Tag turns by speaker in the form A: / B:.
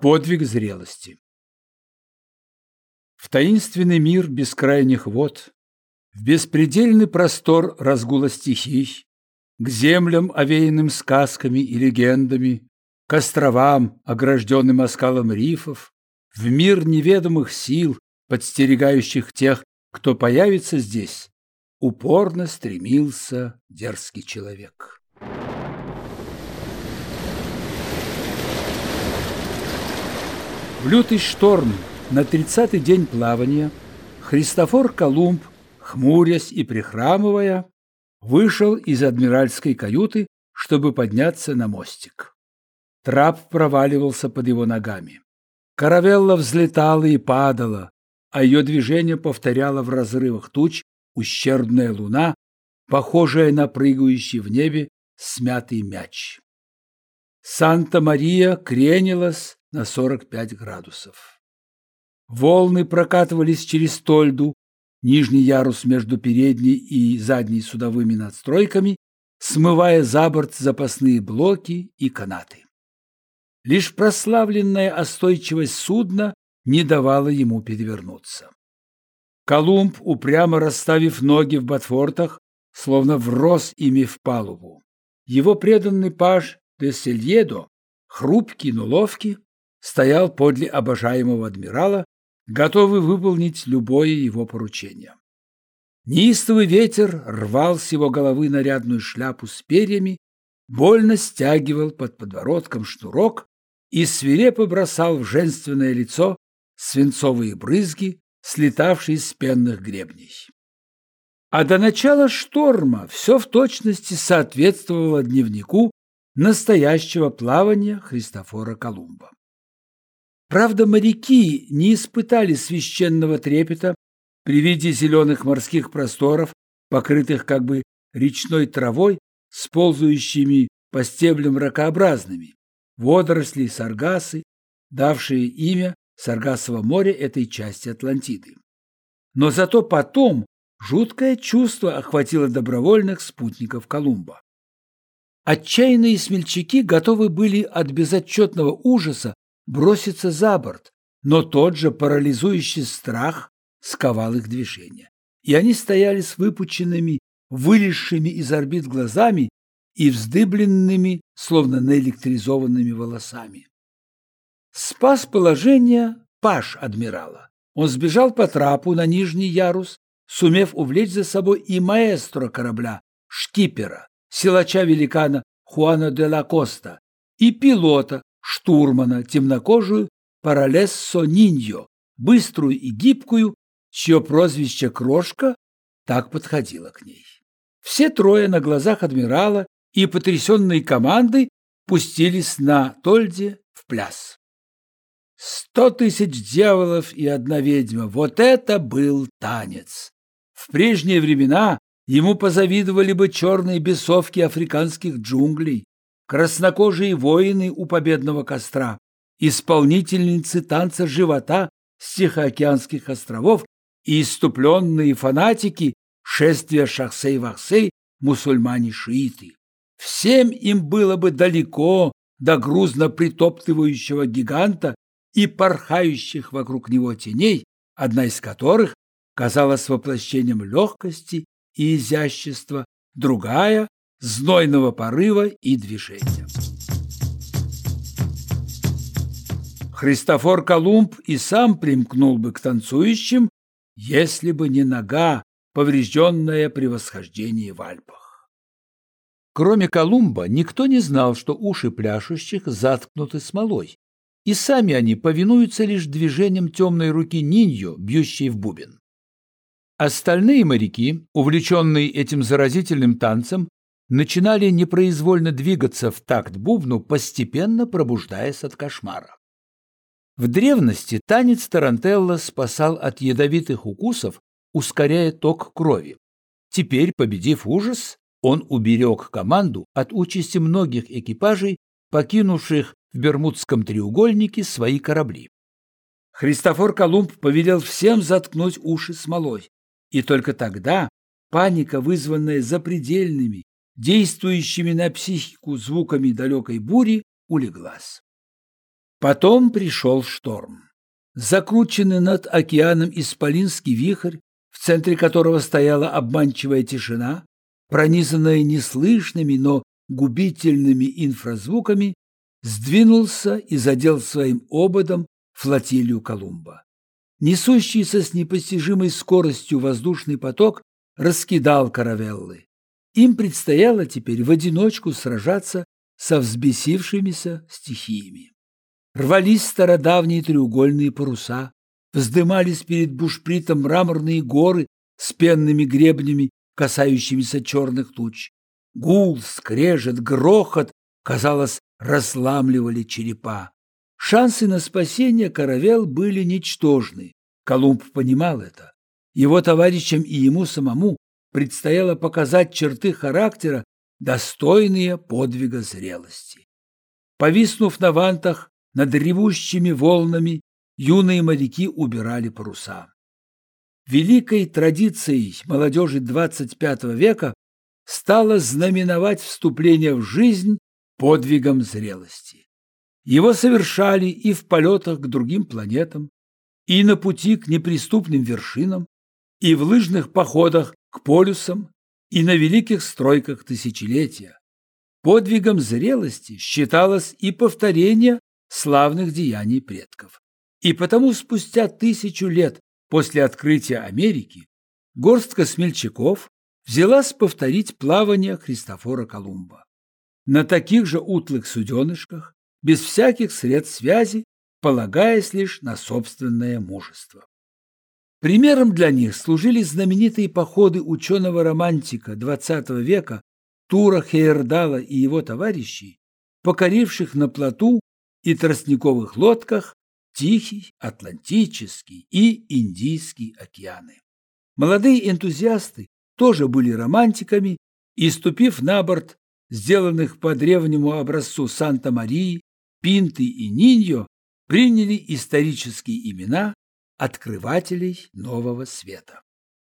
A: Подвиг зрелости. В таинственный мир бескрайних вод, В беспредельный простор разгула стихий, К землям, овеянным сказками и легендами, К островам, огражденным оскалом рифов, В мир неведомых сил, подстерегающих тех, кто появится здесь, Упорно стремился дерзкий человек. В лютый шторм на тридцатый день плавания Христофор Колумб, хмурясь и прихрамывая, вышел из адмиральской каюты, чтобы подняться на мостик. Трап проваливался под его ногами. Каравелла взлетала и падала, а ее движение повторяла в разрывах туч ущербная луна, похожая на прыгающий в небе смятый мяч. Санта-Мария кренилась, на 45 градусов. Волны прокатывались через Тольду, нижний ярус между передней и задней судовыми надстройками, смывая за борт запасные блоки и канаты. Лишь прославленная остойчивость судна не давала ему перевернуться. Колумб, упрямо расставив ноги в ботфортах, словно врос ими в палубу. Его преданный паж де Сельедо, хрупкий, но ловкий, стоял подле обожаемого адмирала, готовый выполнить любое его поручение. Неистовый ветер рвал с его головы нарядную шляпу с перьями, больно стягивал под подбородком шнурок и свирепо бросал в женственное лицо свинцовые брызги, слетавшие с пенных гребней. А до начала шторма все в точности соответствовало дневнику настоящего плавания Христофора Колумба. Правда, моряки не испытали священного трепета при виде зеленых морских просторов, покрытых как бы речной травой, с ползающими по стеблям ракообразными, водоросли, саргасы, давшие имя Саргасово море этой части Атлантиды. Но зато потом жуткое чувство охватило добровольных спутников Колумба. Отчаянные смельчаки готовы были от безотчетного ужаса броситься за борт, но тот же парализующий страх сковал их движение. И они стояли с выпученными, вылезшими из орбит глазами и вздыбленными, словно наэлектризованными волосами. Спас положение паш адмирала. Он сбежал по трапу на нижний ярус, сумев увлечь за собой и маэстро корабля, шкипера, силача-великана Хуана де ла Коста, и пилота, штурмана, темнокожую Паралессо Ниньо, быструю и гибкую, чье прозвище Крошка так подходило к ней. Все трое на глазах адмирала и потрясенной команды пустились на Тольде в пляс. Сто тысяч дьяволов и одна ведьма – вот это был танец! В прежние времена ему позавидовали бы черные бесовки африканских джунглей, краснокожие воины у победного костра, исполнительницы танца живота с Тихоокеанских островов и иступленные фанатики шествия Шахсей-Вахсей мусульмане-шииты. Всем им было бы далеко до грузно притоптывающего гиганта и порхающих вокруг него теней, одна из которых казалась воплощением легкости и изящества, другая знойного порыва и движения. Христофор Колумб и сам примкнул бы к танцующим, если бы не нога, поврежденная при восхождении в Альпах. Кроме Колумба, никто не знал, что уши пляшущих заткнуты смолой, и сами они повинуются лишь движением темной руки Ниньо, бьющей в бубен. Остальные моряки, увлеченные этим заразительным танцем, начинали непроизвольно двигаться в такт бубну, постепенно пробуждаясь от кошмара. В древности танец тарантелла спасал от ядовитых укусов, ускоряя ток крови. Теперь, победив ужас, он уберег команду от участи многих экипажей, покинувших в Бермудском треугольнике свои корабли. Христофор Колумб повелел всем заткнуть уши смолой, и только тогда паника, вызванная запредельными, действующими на психику звуками далекой бури, улеглась. Потом пришел шторм. Закрученный над океаном исполинский вихрь, в центре которого стояла обманчивая тишина, пронизанная неслышными, но губительными инфразвуками, сдвинулся и задел своим ободом флотилию Колумба. Несущийся с непостижимой скоростью воздушный поток раскидал каравеллы. Им предстояло теперь в одиночку сражаться со взбесившимися стихиями. Рвались стародавние треугольные паруса, вздымались перед бушпритом мраморные горы с пенными гребнями, касающимися черных туч. Гул, скрежет, грохот, казалось, разламливали черепа. Шансы на спасение каравел были ничтожны. Колумб понимал это. Его товарищам и ему самому предстояло показать черты характера, достойные подвига зрелости. Повиснув на вантах над ревущими волнами, юные моряки убирали паруса. Великой традицией молодежи XXV века стало знаменовать вступление в жизнь подвигом зрелости. Его совершали и в полетах к другим планетам, и на пути к неприступным вершинам, и в лыжных походах к полюсам, и на великих стройках тысячелетия. Подвигом зрелости считалось и повторение славных деяний предков. И потому спустя тысячу лет после открытия Америки горстка смельчаков взялась повторить плавание Христофора Колумба. На таких же утлых суденышках, без всяких средств связи, полагаясь лишь на собственное мужество. Примером для них служили знаменитые походы ученого-романтика XX века Тура Хейердала и его товарищей, покоривших на плоту и тростниковых лодках Тихий, Атлантический и Индийский океаны. Молодые энтузиасты тоже были романтиками и, ступив на борт сделанных по древнему образцу Санта-Марии, Пинты и Ниньо, приняли исторические имена открывателей нового света.